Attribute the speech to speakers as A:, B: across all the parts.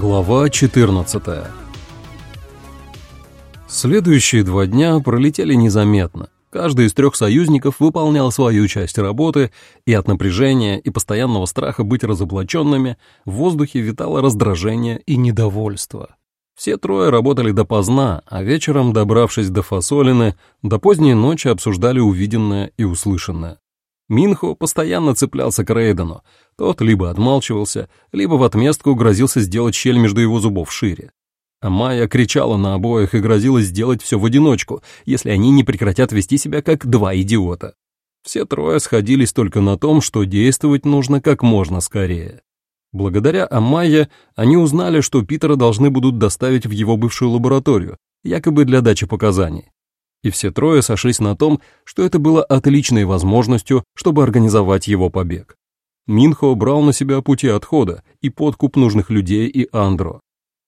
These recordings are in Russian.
A: Глава 14 Следующие два дня пролетели незаметно. Каждый из трех союзников выполнял свою часть работы, и от напряжения и постоянного страха быть разоблаченными в воздухе витало раздражение и недовольство. Все трое работали допоздна, а вечером, добравшись до фасолины, до поздней ночи обсуждали увиденное и услышанное. Минхо постоянно цеплялся к Рейдену. Тот либо отмалчивался, либо в отместку грозился сделать щель между его зубов шире. А Майя кричала на обоих и грозилась сделать все в одиночку, если они не прекратят вести себя как два идиота. Все трое сходились только на том, что действовать нужно как можно скорее. Благодаря Амайе они узнали, что Питера должны будут доставить в его бывшую лабораторию, якобы для дачи показаний и все трое сошлись на том, что это было отличной возможностью, чтобы организовать его побег. Минхо брал на себя пути отхода и подкуп нужных людей и Андро.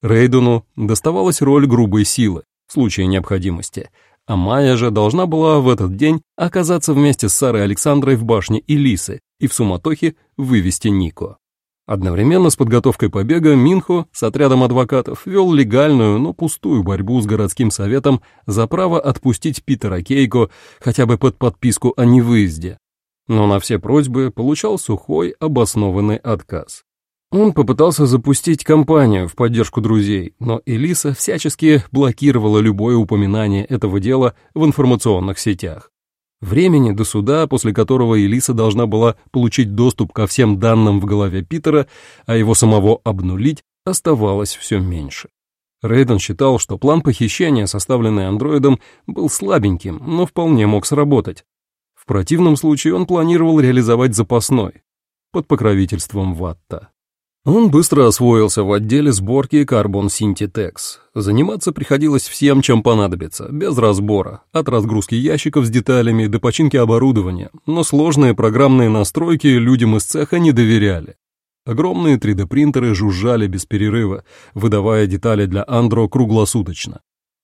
A: Рейдену доставалась роль грубой силы в случае необходимости, а Майя же должна была в этот день оказаться вместе с Сарой Александрой в башне Элисы и в суматохе вывести Нико. Одновременно с подготовкой побега Минхо с отрядом адвокатов вел легальную, но пустую борьбу с городским советом за право отпустить Питера Кейко хотя бы под подписку о невыезде. Но на все просьбы получал сухой, обоснованный отказ. Он попытался запустить кампанию в поддержку друзей, но Элиса всячески блокировала любое упоминание этого дела в информационных сетях. Времени до суда, после которого Элиса должна была получить доступ ко всем данным в голове Питера, а его самого обнулить, оставалось все меньше. Рейден считал, что план похищения, составленный андроидом, был слабеньким, но вполне мог сработать. В противном случае он планировал реализовать запасной, под покровительством Ватта. Он быстро освоился в отделе сборки Carbon Syntitex. Заниматься приходилось всем, чем понадобится, без разбора, от разгрузки ящиков с деталями до починки оборудования, но сложные программные настройки людям из цеха не доверяли. Огромные 3D-принтеры жужжали без перерыва, выдавая детали для Андро круглосуточно.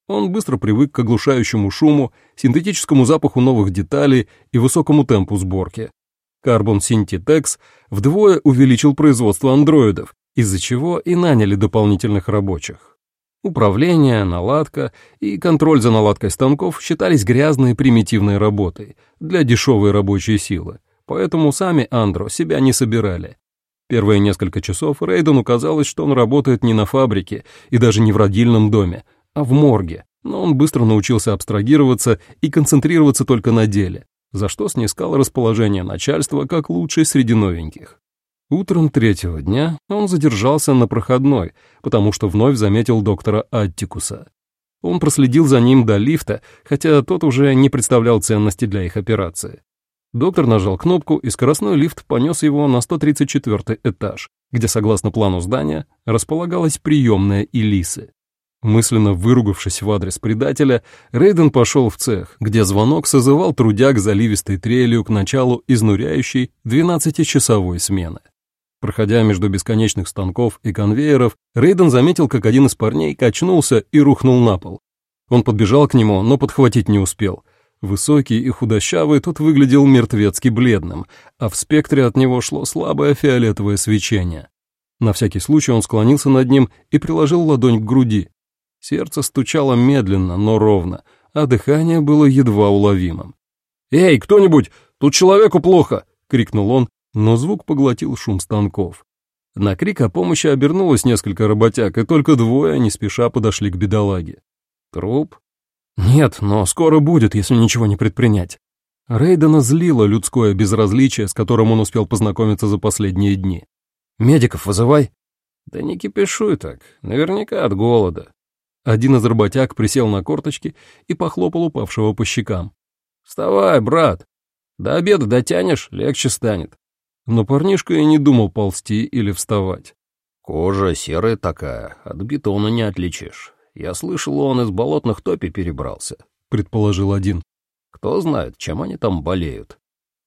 A: Он быстро привык к оглушающему шуму, синтетическому запаху новых деталей и высокому темпу сборки. Carbon Syntitex вдвое увеличил производство андроидов, из-за чего и наняли дополнительных рабочих. Управление, наладка и контроль за наладкой станков считались грязной примитивной работой для дешевой рабочей силы, поэтому сами Андро себя не собирали. Первые несколько часов Рейдену казалось, что он работает не на фабрике и даже не в родильном доме, а в морге, но он быстро научился абстрагироваться и концентрироваться только на деле, за что снискал расположение начальства как лучший среди новеньких. Утром третьего дня он задержался на проходной, потому что вновь заметил доктора Аттикуса. Он проследил за ним до лифта, хотя тот уже не представлял ценности для их операции. Доктор нажал кнопку, и скоростной лифт понес его на 134 этаж, где, согласно плану здания, располагалась приемная Элисы. Мысленно выругавшись в адрес предателя, Рейден пошел в цех, где звонок созывал трудяг заливистой трелью к началу изнуряющей 12-часовой смены. Проходя между бесконечных станков и конвейеров, Рейден заметил, как один из парней качнулся и рухнул на пол. Он подбежал к нему, но подхватить не успел. Высокий и худощавый тот выглядел мертвецки бледным, а в спектре от него шло слабое фиолетовое свечение. На всякий случай он склонился над ним и приложил ладонь к груди. Сердце стучало медленно, но ровно, а дыхание было едва уловимым. «Эй, кто-нибудь! Тут человеку плохо!» — крикнул он, но звук поглотил шум станков. На крик о помощи обернулось несколько работяг, и только двое не спеша подошли к бедолаге. «Труп?» «Нет, но скоро будет, если ничего не предпринять». Рейдена злило людское безразличие, с которым он успел познакомиться за последние дни. «Медиков вызывай». «Да не кипишуй так, наверняка от голода. Один из работяг присел на корточки и похлопал упавшего по щекам. «Вставай, брат! До обеда дотянешь, легче станет». Но парнишка и не думал ползти или вставать.
B: «Кожа серая такая, от бетона не отличишь. Я слышал, он из болотных топи перебрался», — предположил один. «Кто знает, чем они там болеют».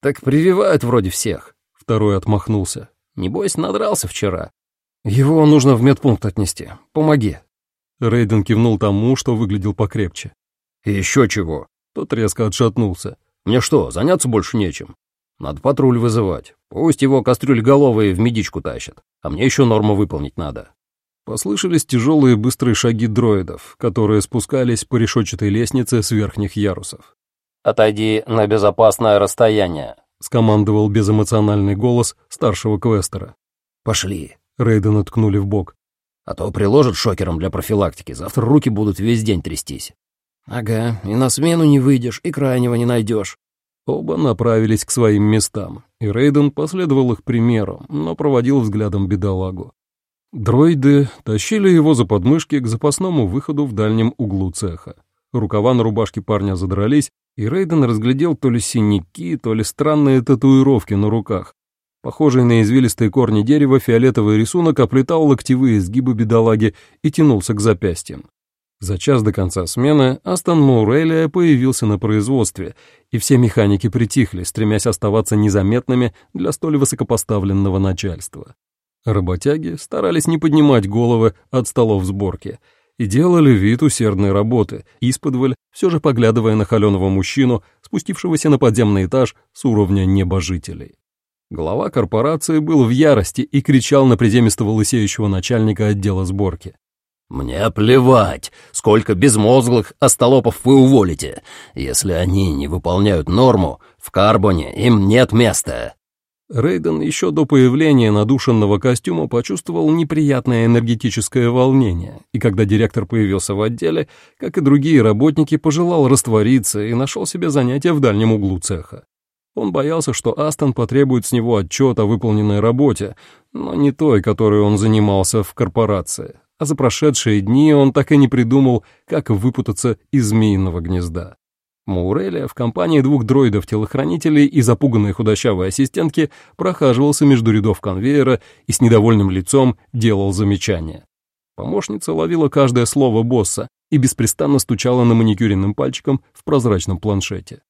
C: «Так прививают вроде всех», —
A: второй отмахнулся.
C: «Небось, надрался вчера. Его нужно в медпункт отнести. Помоги».
A: Рейден кивнул тому, что выглядел покрепче.
B: «И еще чего?»
A: Тот резко отшатнулся.
B: «Мне что, заняться больше нечем? Надо патруль вызывать. Пусть его кастрюль головые в медичку тащат, а мне еще норму выполнить надо».
A: послышались тяжелые быстрые шаги дроидов, которые спускались по решетчатой лестнице с верхних ярусов.
C: «Отойди на безопасное расстояние», —
A: скомандовал безэмоциональный голос старшего квестера.
B: «Пошли», —
A: Рейдена ткнули в бок.
B: «А то приложат шокером для профилактики, завтра руки будут весь день трястись».
C: «Ага, и на смену не выйдешь, и крайнего не найдешь».
A: Оба направились к своим местам, и Рейден последовал их примеру, но проводил взглядом бедолагу. Дроиды тащили его за подмышки к запасному выходу в дальнем углу цеха. Рукава на рубашке парня задрались, и Рейден разглядел то ли синяки, то ли странные татуировки на руках. Похожий на извилистые корни дерева фиолетовый рисунок оплетал локтевые сгибы бедолаги и тянулся к запястьям. За час до конца смены Астон Моурелия появился на производстве, и все механики притихли, стремясь оставаться незаметными для столь высокопоставленного начальства. Работяги старались не поднимать головы от столов сборки и делали вид усердной работы, исподволь, все же поглядывая на холеного мужчину, спустившегося на подземный этаж с уровня небожителей. Глава корпорации был в ярости и кричал на приземистого лысеющего начальника отдела сборки.
B: «Мне плевать, сколько безмозглых остолопов вы уволите. Если они не выполняют норму, в карбоне им нет места».
A: Рейден еще до появления надушенного костюма почувствовал неприятное энергетическое волнение, и когда директор появился в отделе, как и другие работники, пожелал раствориться и нашел себе занятие в дальнем углу цеха. Он боялся, что Астон потребует с него отчет о выполненной работе, но не той, которой он занимался в корпорации а за прошедшие дни он так и не придумал, как выпутаться из змеиного гнезда. Маурелия в компании двух дроидов-телохранителей и запуганной худощавой ассистентки прохаживался между рядов конвейера и с недовольным лицом делал замечания. Помощница ловила каждое слово босса и беспрестанно стучала на маникюренным пальчиком в прозрачном планшете.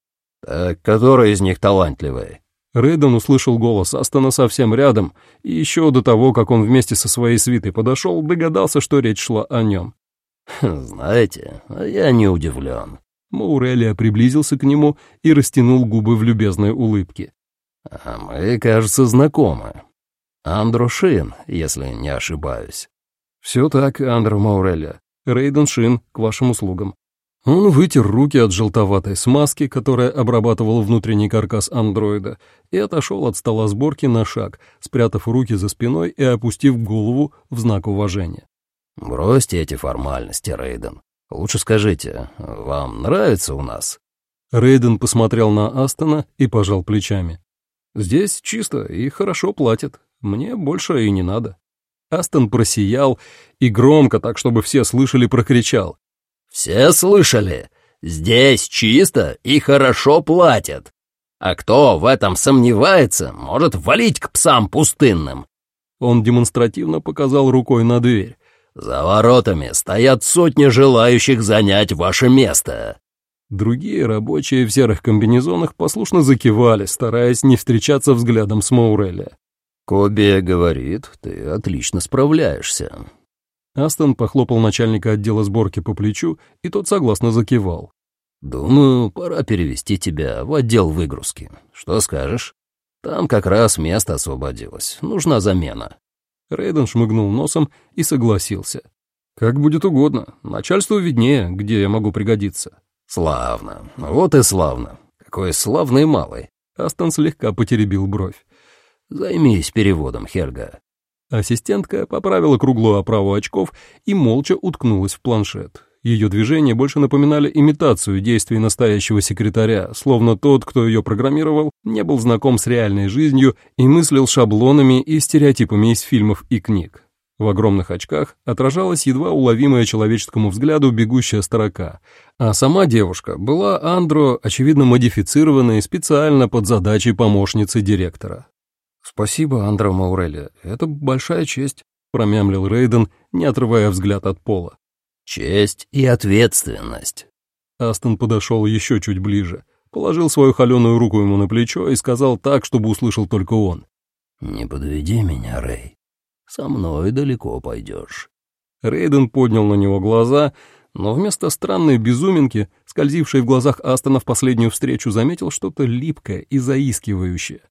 B: «Так который из них талантливый?»
A: Рейден услышал голос Астона совсем рядом, и еще до того, как он вместе со своей свитой подошел, догадался, что речь шла о нем.
B: «Знаете, я не удивлен».
A: Маурелия приблизился к нему и растянул губы в любезной улыбке.
B: «А мы, кажется, знакомы. Андро Шин, если не ошибаюсь».
A: «Все так, Андро Маурелия. Рейден Шин, к вашим услугам». Он вытер руки от желтоватой смазки, которая обрабатывала внутренний каркас андроида, и отошел от стола сборки на шаг, спрятав руки за спиной и опустив голову в знак уважения.
B: «Бросьте эти формальности, Рейден. Лучше скажите, вам нравится у нас?»
A: Рейден посмотрел на Астона и пожал плечами. «Здесь чисто и хорошо платят. Мне больше и не надо». Астон просиял и громко, так чтобы все слышали, прокричал.
B: «Все слышали? Здесь чисто и хорошо платят. А кто в этом сомневается, может валить к псам пустынным».
A: Он демонстративно показал рукой на дверь.
B: «За воротами стоят сотни желающих занять ваше место».
A: Другие рабочие в серых комбинезонах послушно закивали, стараясь не встречаться взглядом с Маурелли.
B: «Коби говорит, ты отлично справляешься.
A: Астон похлопал начальника отдела сборки по плечу, и тот согласно закивал.
B: «Думаю, пора перевести тебя в отдел выгрузки. Что скажешь? Там как раз место освободилось. Нужна замена».
A: Рейден шмыгнул носом и согласился. «Как будет угодно. Начальству виднее, где я могу пригодиться».
B: «Славно. Вот и славно. Какой славный малый».
A: Астон слегка потеребил бровь.
B: «Займись переводом, Хельга.
A: Ассистентка поправила круглую оправу очков и молча уткнулась в планшет. Ее движения больше напоминали имитацию действий настоящего секретаря, словно тот, кто ее программировал, не был знаком с реальной жизнью и мыслил шаблонами и стереотипами из фильмов и книг. В огромных очках отражалась едва уловимая человеческому взгляду бегущая строка, а сама девушка была Андро, очевидно модифицированной специально под задачей помощницы директора. «Спасибо, Андро Маурелли, это большая честь», — промямлил Рейден, не отрывая взгляд от пола.
B: «Честь и ответственность».
A: Астон подошел еще чуть ближе, положил свою холеную руку ему на плечо и сказал так, чтобы услышал только он.
B: «Не подведи меня, Рей. Со мной далеко пойдешь».
A: Рейден поднял на него глаза, но вместо странной безуминки, скользившей в глазах Астона в последнюю встречу, заметил что-то липкое и заискивающее.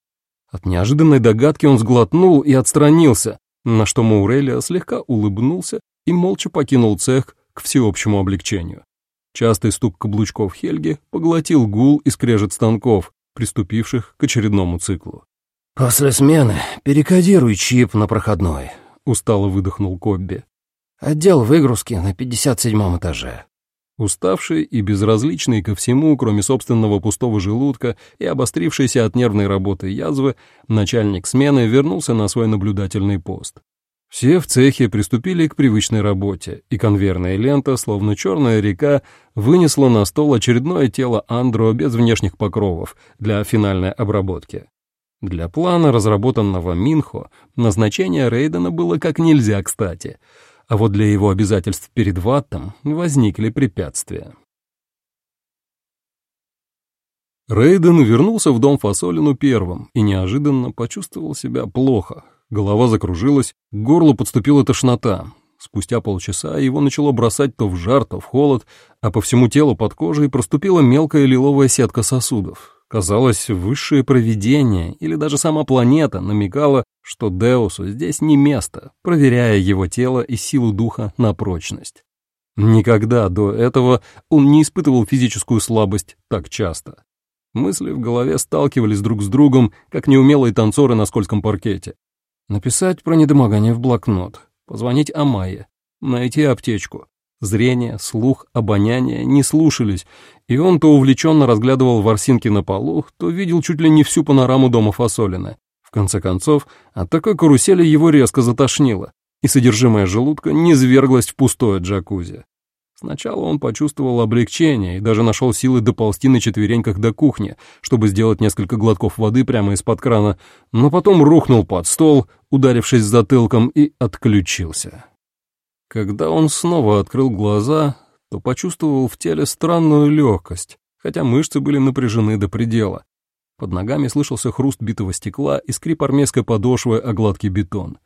A: От неожиданной догадки он сглотнул и отстранился, На что Маурелия слегка улыбнулся и молча покинул цех к всеобщему облегчению. Частый стук каблучков Хельги поглотил гул и скрежет станков, приступивших к очередному циклу.
C: «После смены перекодируй чип на проходной», — устало выдохнул Кобби. «Отдел выгрузки на 57 этаже».
A: Уставший и безразличный ко всему, кроме собственного пустого желудка и обострившейся от нервной работы язвы, начальник смены вернулся на свой наблюдательный пост. Все в цехе приступили к привычной работе, и конвейерная лента, словно черная река, вынесла на стол очередное тело Андро без внешних покровов для финальной обработки. Для плана, разработанного Минхо, назначение Рейдена было как нельзя кстати — а вот для его обязательств перед Ваттом возникли препятствия. Рейден вернулся в дом Фасолину первым и неожиданно почувствовал себя плохо. Голова закружилась, к горлу подступила тошнота. Спустя полчаса его начало бросать то в жар, то в холод, а по всему телу под кожей проступила мелкая лиловая сетка сосудов. Казалось, высшее провидение или даже сама планета намекала, что Деусу здесь не место, проверяя его тело и силу духа на прочность. Никогда до этого он не испытывал физическую слабость так часто. Мысли в голове сталкивались друг с другом, как неумелые танцоры на скользком паркете. Написать про недомогание в блокнот, позвонить Амайе, найти аптечку, Зрение, слух, обоняние не слушались, и он то увлеченно разглядывал ворсинки на полу, то видел чуть ли не всю панораму дома Фасолина. В конце концов, от такой карусели его резко затошнило, и содержимое желудка низверглось в пустое джакузи. Сначала он почувствовал облегчение и даже нашел силы доползти на четвереньках до кухни, чтобы сделать несколько глотков воды прямо из-под крана, но потом рухнул под стол, ударившись затылком, и отключился. Когда он снова открыл глаза, то почувствовал в теле странную легкость, хотя мышцы были напряжены до предела. Под ногами слышался хруст битого стекла и скрип армейской подошвы о гладкий бетон.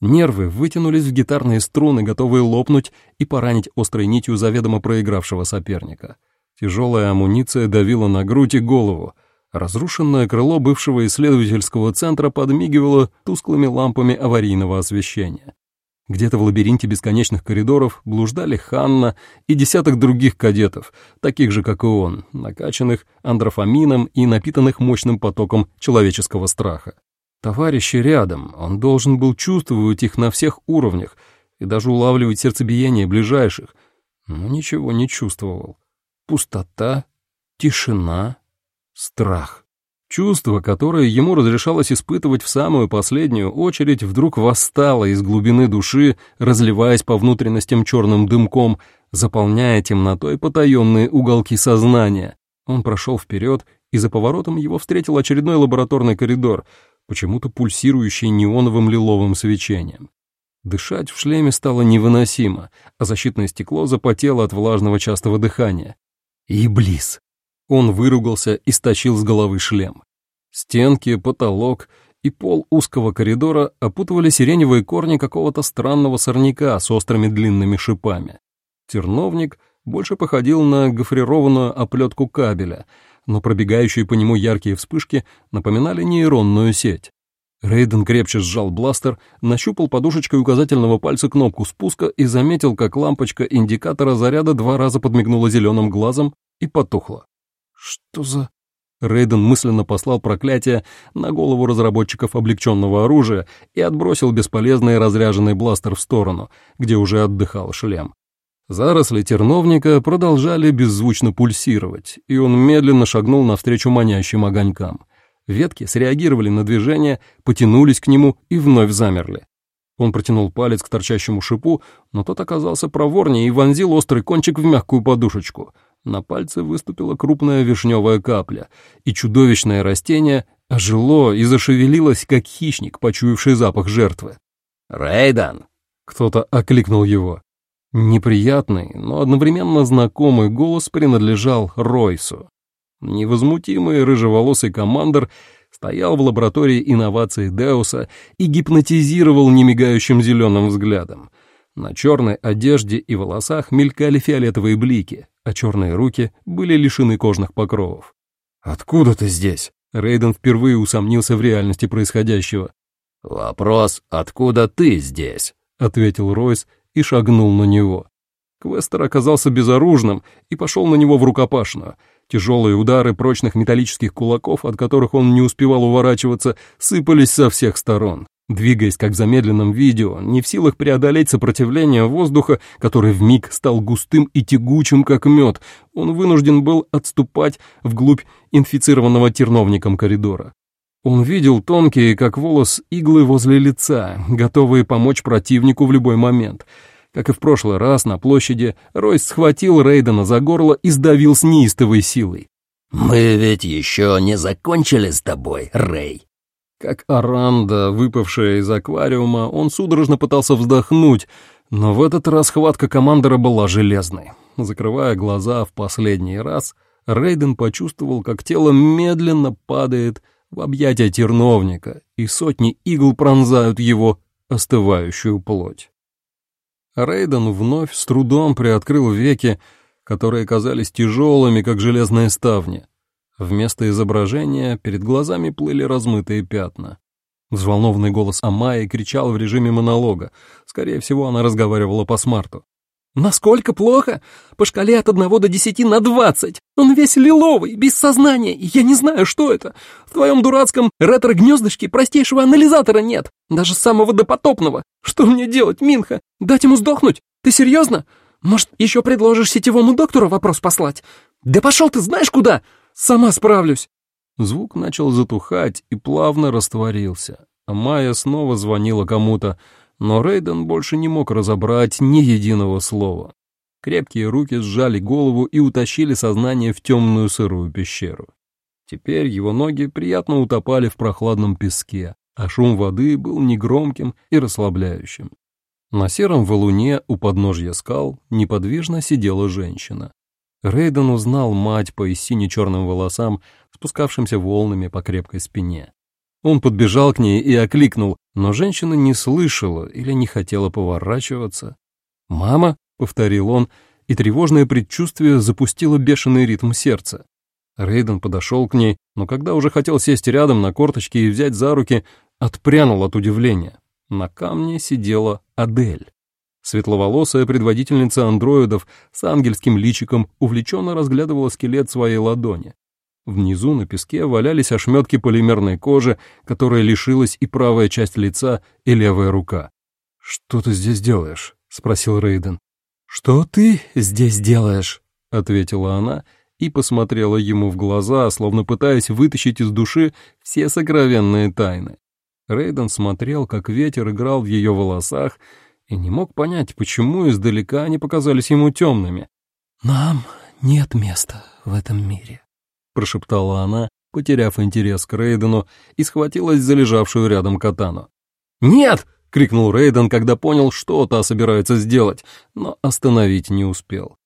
A: Нервы вытянулись в гитарные струны, готовые лопнуть и поранить острой нитью заведомо проигравшего соперника. Тяжелая амуниция давила на грудь и голову. Разрушенное крыло бывшего исследовательского центра подмигивало тусклыми лампами аварийного освещения. Где-то в лабиринте бесконечных коридоров блуждали Ханна и десяток других кадетов, таких же, как и он, накачанных андрофамином и напитанных мощным потоком человеческого страха. Товарищи рядом, он должен был чувствовать их на всех уровнях и даже улавливать сердцебиение ближайших, но ничего не чувствовал. Пустота, тишина, страх. Чувство, которое ему разрешалось испытывать в самую последнюю очередь, вдруг восстало из глубины души, разливаясь по внутренностям черным дымком, заполняя темнотой потаенные уголки сознания. Он прошел вперед, и за поворотом его встретил очередной лабораторный коридор, почему-то пульсирующий неоновым лиловым свечением. Дышать в шлеме стало невыносимо, а защитное стекло запотело от влажного частого дыхания. Иблис! Он выругался и стащил с головы шлем. Стенки, потолок и пол узкого коридора опутывали сиреневые корни какого-то странного сорняка с острыми длинными шипами. Терновник больше походил на гофрированную оплетку кабеля, но пробегающие по нему яркие вспышки напоминали нейронную сеть. Рейден крепче сжал бластер, нащупал подушечкой указательного пальца кнопку спуска и заметил, как лампочка индикатора заряда два раза подмигнула зеленым глазом и потухла. Что за... Рейден мысленно послал проклятие на голову разработчиков облегченного оружия и отбросил бесполезный разряженный бластер в сторону, где уже отдыхал шлем. Заросли терновника продолжали беззвучно пульсировать, и он медленно шагнул навстречу манящим огонькам. Ветки среагировали на движение, потянулись к нему и вновь замерли. Он протянул палец к торчащему шипу, но тот оказался проворнее и вонзил острый кончик в мягкую подушечку — на пальце выступила крупная вишневая капля, и чудовищное растение ожило и зашевелилось, как хищник, почуявший запах жертвы.
C: «Рейдан!»
A: — кто-то окликнул его. Неприятный, но одновременно знакомый голос принадлежал Ройсу. Невозмутимый рыжеволосый командор стоял в лаборатории инноваций Деуса и гипнотизировал немигающим зеленым взглядом. На черной одежде и волосах мелькали фиолетовые блики, а черные руки были лишены кожных покровов. «Откуда ты здесь?» Рейден впервые усомнился в реальности происходящего.
B: «Вопрос, откуда ты здесь?»
A: — ответил Ройс и шагнул на него. Квестер оказался безоружным и пошел на него в рукопашную. Тяжелые удары прочных металлических кулаков, от которых он не успевал уворачиваться, сыпались со всех сторон. Двигаясь как в замедленном видео, не в силах преодолеть сопротивление воздуха, который вмиг стал густым и тягучим, как мед, он вынужден был отступать вглубь инфицированного терновником коридора. Он видел тонкие, как волос, иглы возле лица, готовые помочь противнику в любой момент. Как и в прошлый раз на площади, Ройс схватил Рейдена за горло и сдавил с неистовой силой.
B: «Мы ведь еще не закончили с тобой, Рей!»
A: Как оранда, выпавшая из аквариума, он судорожно пытался вздохнуть, но в этот раз хватка командора была железной. Закрывая глаза в последний раз, Рейден почувствовал, как тело медленно падает в объятия терновника, и сотни игл пронзают его остывающую плоть. Рейден вновь с трудом приоткрыл веки, которые казались тяжелыми, как железные ставни. Вместо изображения перед глазами плыли размытые пятна. Взволнованный голос Амайи кричал в режиме монолога. Скорее всего, она разговаривала по смарту. «Насколько плохо? По шкале от одного до десяти на двадцать. Он весь лиловый, без сознания, и я не знаю, что это. В твоем дурацком ретро-гнездышке простейшего анализатора нет, даже самого допотопного. Что мне делать, Минха? Дать ему сдохнуть? Ты серьезно? Может, еще предложишь сетевому доктору вопрос послать? Да пошел ты знаешь куда? Сама справлюсь!» Звук начал затухать и плавно растворился. А Майя снова звонила кому-то, но Рейден больше не мог разобрать ни единого слова. Крепкие руки сжали голову и утащили сознание в темную сырую пещеру. Теперь его ноги приятно утопали в прохладном песке, а шум воды был негромким и расслабляющим. На сером валуне у подножья скал неподвижно сидела женщина. Рейден узнал мать по сине-черным волосам, спускавшимся волнами по крепкой спине. Он подбежал к ней и окликнул, но женщина не слышала или не хотела поворачиваться. «Мама?» — повторил он, и тревожное предчувствие запустило бешеный ритм сердца. Рейден подошел к ней, но когда уже хотел сесть рядом на корточки и взять за руки, отпрянул от удивления. На камне сидела Адель. Светловолосая предводительница андроидов с ангельским личиком увлеченно разглядывала скелет своей ладони. Внизу на песке валялись ошметки полимерной кожи, которая лишилась и правая часть лица, и левая рука. «Что ты здесь делаешь?» — спросил Рейден. «Что ты здесь делаешь?» — ответила она и посмотрела ему в глаза, словно пытаясь вытащить из души все сокровенные тайны. Рейден смотрел, как ветер играл в ее волосах, и не мог понять, почему издалека они показались ему темными. «Нам нет места в этом мире», прошептала она, потеряв интерес к Рейдену, и схватилась за лежавшую рядом катану. «Нет!» — крикнул Рейден, когда понял, что та собирается сделать, но остановить не успел.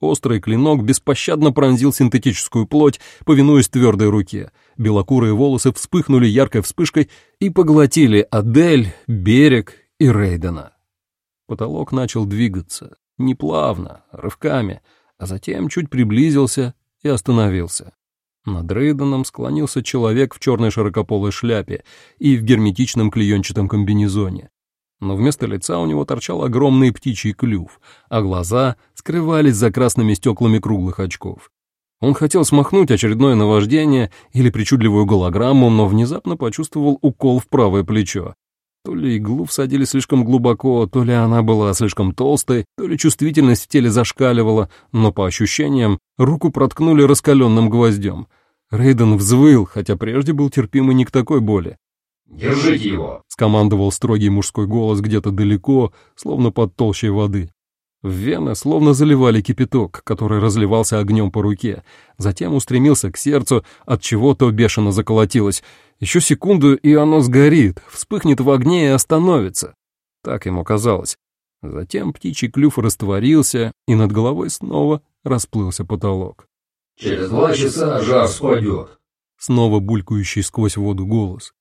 A: Острый клинок беспощадно пронзил синтетическую плоть, повинуясь твердой руке. Белокурые волосы вспыхнули яркой вспышкой и поглотили Адель, берег и Рейдена. Потолок начал двигаться, неплавно, рывками, а затем чуть приблизился и остановился. Над Рейденом склонился человек в черной широкополой шляпе и в герметичном клеенчатом комбинезоне. Но вместо лица у него торчал огромный птичий клюв, а глаза скрывались за красными стеклами круглых очков. Он хотел смахнуть очередное наваждение или причудливую голограмму, но внезапно почувствовал укол в правое плечо. То ли иглу всадили слишком глубоко, то ли она была слишком толстой, то ли чувствительность в теле зашкаливала, но по ощущениям руку проткнули раскаленным гвоздем. Рейден взвыл, хотя прежде был терпимый не к такой боли.
B: «Держите его!»
A: — скомандовал строгий мужской голос где-то далеко, словно под толщей воды. В вены словно заливали кипяток, который разливался огнем по руке, затем устремился к сердцу, от чего то бешено заколотилось — еще секунду, и оно сгорит, вспыхнет в огне и остановится. Так ему казалось. Затем птичий клюв растворился, и над головой снова расплылся потолок.
B: «Через два часа жар спадет», —
A: снова булькающий сквозь воду голос.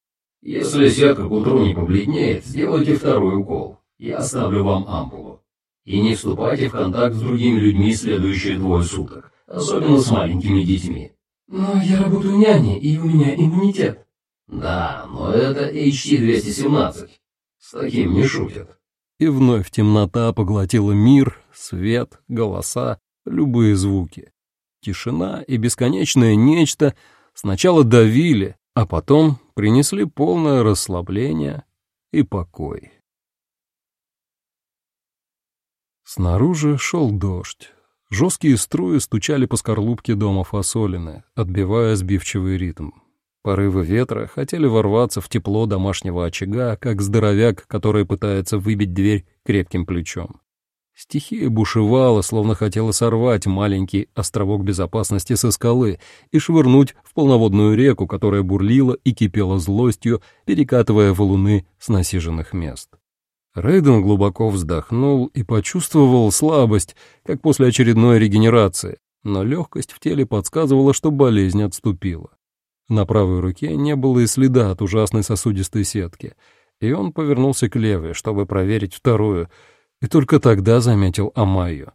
B: «Если сетка к утру не побледнеет, сделайте второй укол. Я оставлю вам ампулу. И не вступайте в контакт с другими людьми следующие двое суток, особенно с маленькими детьми».
D: «Но я работаю няней, и у меня иммунитет»,
B: «Да, но это HT-217. С таким не шутят».
A: И вновь темнота поглотила мир, свет, голоса, любые звуки. Тишина и бесконечное нечто сначала давили, а потом принесли полное расслабление и покой. Снаружи шел дождь. Жесткие струи стучали по скорлупке дома фасолины, отбивая сбивчивый ритм. Порывы ветра хотели ворваться в тепло домашнего очага, как здоровяк, который пытается выбить дверь крепким плечом. Стихия бушевала, словно хотела сорвать маленький островок безопасности со скалы и швырнуть в полноводную реку, которая бурлила и кипела злостью, перекатывая валуны с насиженных мест. Рейден глубоко вздохнул и почувствовал слабость, как после очередной регенерации, но легкость в теле подсказывала, что болезнь отступила. На правой руке не было и следа от ужасной сосудистой сетки, и он повернулся к левой, чтобы проверить вторую, и только тогда заметил Амайю.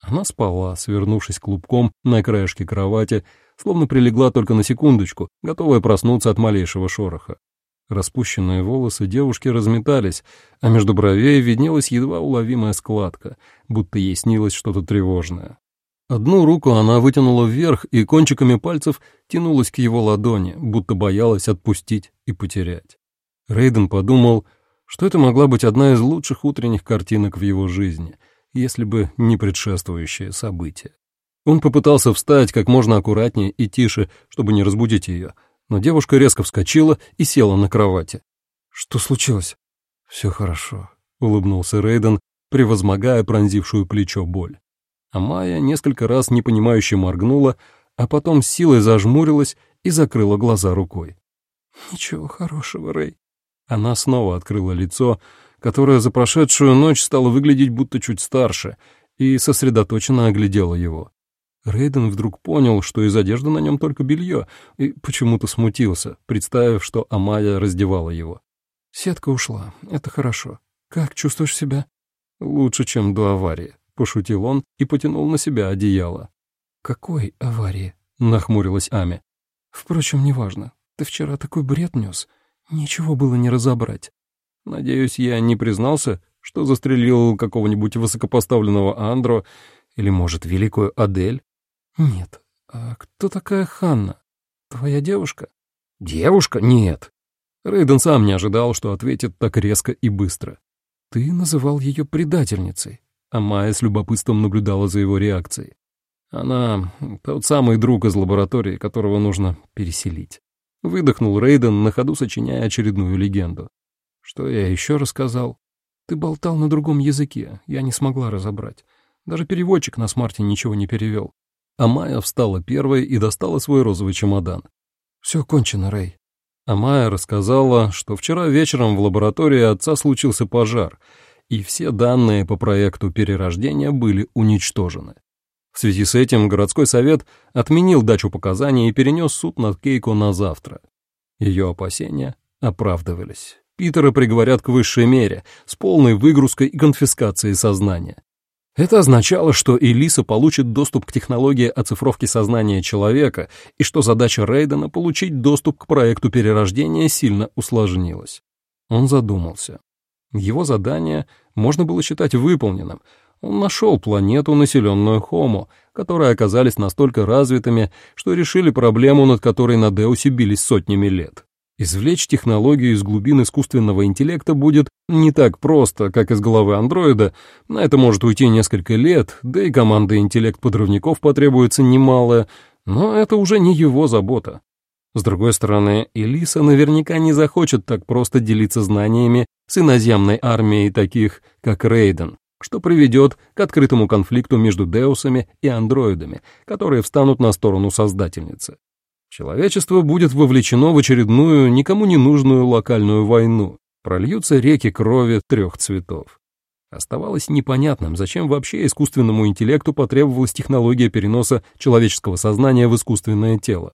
A: Она спала, свернувшись клубком на краешке кровати, словно прилегла только на секундочку, готовая проснуться от малейшего шороха. Распущенные волосы девушки разметались, а между бровей виднелась едва уловимая складка, будто ей снилось что-то тревожное. Одну руку она вытянула вверх и кончиками пальцев тянулась к его ладони, будто боялась отпустить и потерять. Рейден подумал, что это могла быть одна из лучших утренних картинок в его жизни, если бы не предшествующее событие. Он попытался встать как можно аккуратнее и тише, чтобы не разбудить ее, но девушка резко вскочила и села на кровати. «Что случилось?» «Все хорошо», — улыбнулся Рейден, превозмогая пронзившую плечо боль. А Майя несколько раз непонимающе моргнула, а потом с силой зажмурилась и закрыла глаза рукой. «Ничего хорошего, Рэй». Она снова открыла лицо, которое за прошедшую ночь стало выглядеть будто чуть старше, и сосредоточенно оглядела его. Рейден вдруг понял, что из одежды на нем только белье, и почему-то смутился, представив, что Амая раздевала его. «Сетка ушла, это хорошо. Как чувствуешь себя?» «Лучше, чем до аварии», — пошутил он и потянул на себя одеяло. «Какой аварии?» — нахмурилась Ами. «Впрочем, неважно. Ты вчера такой бред нес. Ничего было не разобрать. Надеюсь, я не признался, что застрелил какого-нибудь высокопоставленного Андро или, может, великую Адель?» «Нет. А кто такая Ханна? Твоя девушка?» «Девушка? Нет». Рейден сам не ожидал, что ответит так резко и быстро. «Ты называл ее предательницей а Майя с любопытством наблюдала за его реакцией. Она тот самый друг из лаборатории, которого нужно переселить. Выдохнул Рейден, на ходу сочиняя очередную легенду. Что я еще рассказал? Ты болтал на другом языке, я не смогла разобрать. Даже переводчик на смарте ничего не перевел. А Майя встала первой и достала свой розовый чемодан. Все кончено, Рей. А Майя рассказала, что вчера вечером в лаборатории отца случился пожар — и все данные по проекту перерождения были уничтожены. В связи с этим городской совет отменил дачу показаний и перенес суд над Кейко на завтра. Ее опасения оправдывались. Питера приговорят к высшей мере, с полной выгрузкой и конфискацией сознания. Это означало, что Элиса получит доступ к технологии оцифровки сознания человека и что задача Рейдена получить доступ к проекту перерождения сильно усложнилась. Он задумался. Его задание можно было считать выполненным. Он нашел планету, населенную Хомо, которые оказались настолько развитыми, что решили проблему, над которой на Деусе бились сотнями лет. Извлечь технологию из глубин искусственного интеллекта будет не так просто, как из головы андроида. На это может уйти несколько лет, да и команда интеллект-подрывников потребуется немалая, но это уже не его забота. С другой стороны, Элиса наверняка не захочет так просто делиться знаниями с иноземной армией таких, как Рейден, что приведет к открытому конфликту между деусами и андроидами, которые встанут на сторону создательницы. Человечество будет вовлечено в очередную, никому не нужную локальную войну, прольются реки крови трех цветов. Оставалось непонятным, зачем вообще искусственному интеллекту потребовалась технология переноса человеческого сознания в искусственное тело.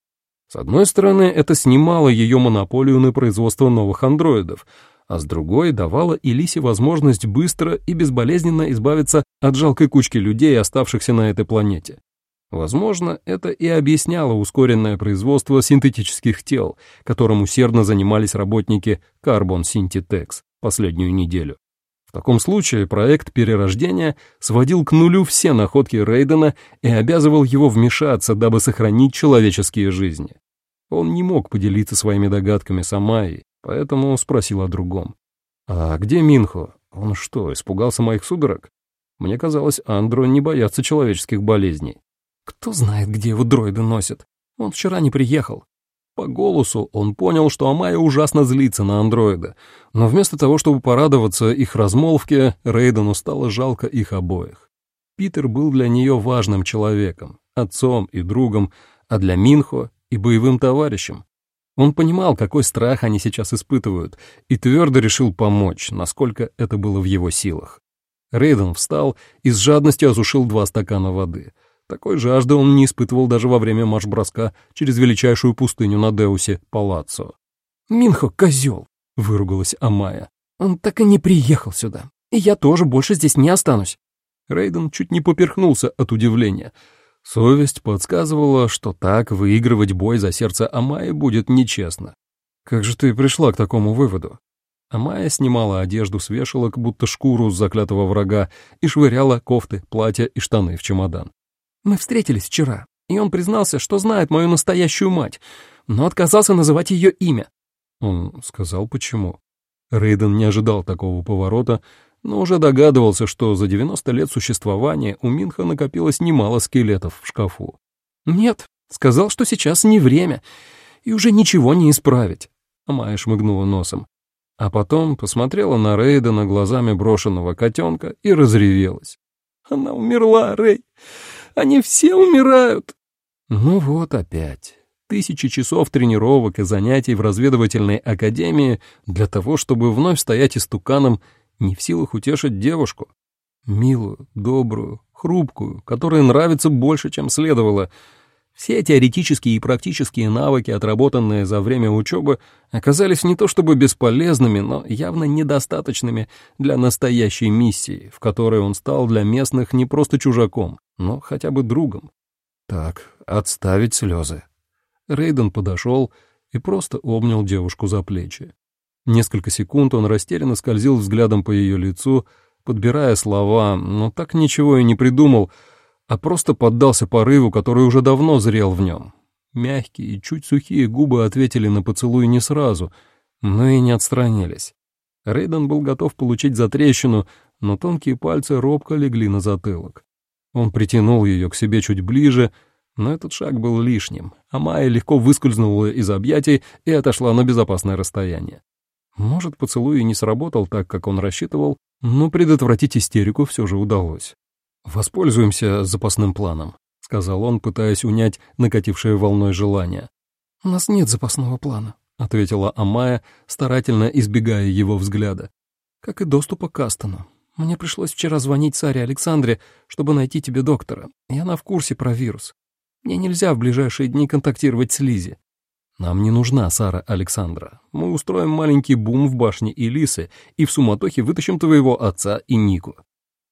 A: С одной стороны, это снимало ее монополию на производство новых андроидов, а с другой давало Элисе возможность быстро и безболезненно избавиться от жалкой кучки людей, оставшихся на этой планете. Возможно, это и объясняло ускоренное производство синтетических тел, которым усердно занимались работники Carbon Synthetix последнюю неделю. В таком случае проект перерождения сводил к нулю все находки Рейдена и обязывал его вмешаться, дабы сохранить человеческие жизни. Он не мог поделиться своими догадками с Амайей, поэтому спросил о другом. «А где Минхо? Он что, испугался моих судорог? Мне казалось, Андро не боятся человеческих болезней. Кто знает, где его дроиды носят? Он вчера не приехал. По голосу он понял, что Амая ужасно злится на андроида, но вместо того, чтобы порадоваться их размолвке, Рейдену стало жалко их обоих. Питер был для нее важным человеком, отцом и другом, а для Минхо и боевым товарищем. Он понимал, какой страх они сейчас испытывают, и твердо решил помочь, насколько это было в его силах. Рейден встал и с жадностью осушил два стакана воды — такой жажды он не испытывал даже во время марш-броска через величайшую пустыню на Деусе, Палаццо.
C: «Минхо, козел!» — выругалась Амая. «Он так и не приехал сюда. И я тоже больше здесь не останусь».
A: Рейден чуть не поперхнулся от удивления. Совесть подсказывала, что так выигрывать бой за сердце Амайи будет нечестно. «Как же ты пришла к такому выводу?» Амая снимала одежду с вешалок, будто шкуру с заклятого врага, и швыряла кофты, платья и штаны в чемодан.
C: Мы встретились вчера, и он признался, что знает мою настоящую мать, но отказался называть ее имя.
A: Он сказал, почему. Рейден не ожидал такого поворота, но уже догадывался, что за 90 лет существования у Минха накопилось немало скелетов в шкафу.
C: «Нет», — сказал, что сейчас не время, и уже ничего не исправить.
A: Майя шмыгнула носом. А потом посмотрела на Рейдена глазами брошенного котенка и разревелась.
C: «Она умерла, Рей! Они все умирают!»
A: Ну вот опять. Тысячи часов тренировок и занятий в разведывательной академии для того, чтобы вновь стоять истуканом, не в силах утешить девушку. Милую, добрую, хрупкую, которая нравится больше, чем следовало. Все теоретические и практические навыки, отработанные за время учебы, оказались не то чтобы бесполезными, но явно недостаточными для настоящей миссии, в которой он стал для местных не просто чужаком, но хотя бы другом. Так, отставить слезы. Рейден подошел и просто обнял девушку за плечи. Несколько секунд он растерянно скользил взглядом по ее лицу, подбирая слова, но так ничего и не придумал, а просто поддался порыву, который уже давно зрел в нем. Мягкие чуть сухие губы ответили на поцелуй не сразу, но и не отстранились. Рейден был готов получить затрещину, но тонкие пальцы робко легли на затылок. Он притянул ее к себе чуть ближе, но этот шаг был лишним, а Майя легко выскользнула из объятий и отошла на безопасное расстояние. Может, поцелуй и не сработал так, как он рассчитывал, но предотвратить истерику все же удалось. «Воспользуемся запасным планом», — сказал он, пытаясь унять накатившее волной желание.
C: «У нас нет запасного плана», —
A: ответила Амая, старательно избегая его взгляда.
C: «Как и доступа к Астону. Мне пришлось вчера звонить Саре Александре, чтобы найти тебе доктора, и она в курсе про вирус. Мне нельзя в ближайшие дни контактировать с Лизи.
A: Нам не нужна Сара Александра. Мы устроим маленький бум в башне Элисы и в суматохе вытащим твоего отца и Нику.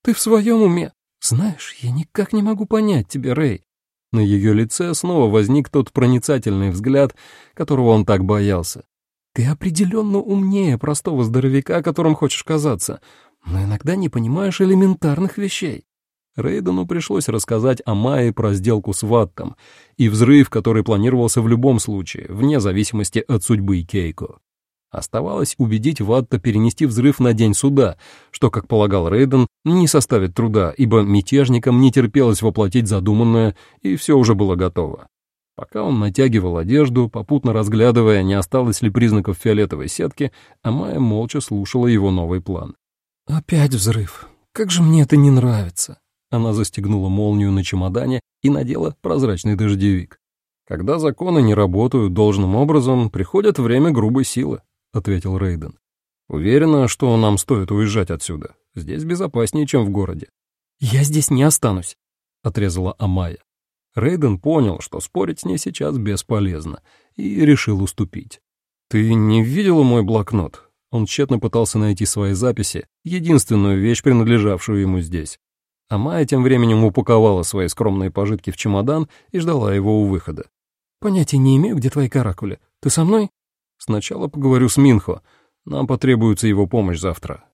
C: Ты в своем уме? Знаешь, я никак не могу понять тебя, Рэй.
A: На ее лице снова возник тот проницательный взгляд, которого он так боялся.
C: Ты определенно умнее простого здоровяка, которым хочешь казаться, но иногда не понимаешь элементарных вещей.
A: Рейдену пришлось рассказать о Майе про сделку с Ваттом и взрыв, который планировался в любом случае, вне зависимости от судьбы Кейко. Оставалось убедить Ватта перенести взрыв на день суда, что, как полагал Рейден, не составит труда, ибо мятежникам не терпелось воплотить задуманное, и все уже было готово. Пока он натягивал одежду, попутно разглядывая, не осталось ли признаков фиолетовой сетки, а Майя молча слушала его новый план.
C: «Опять взрыв. Как же мне это не нравится!»
A: Она застегнула молнию на чемодане и надела прозрачный дождевик. «Когда законы не работают должным образом, приходит время грубой силы», — ответил Рейден. «Уверена, что нам стоит уезжать отсюда. Здесь безопаснее, чем в городе».
C: «Я здесь не останусь», —
A: отрезала Амая. Рейден понял, что спорить с ней сейчас бесполезно, и решил уступить. «Ты не видела мой блокнот?» Он тщетно пытался найти свои записи, единственную вещь, принадлежавшую ему здесь. А Майя тем временем упаковала свои скромные пожитки в чемодан и ждала его у выхода.
C: «Понятия не имею, где твои каракули. Ты со мной?»
A: «Сначала поговорю с Минхо. Нам потребуется его помощь завтра.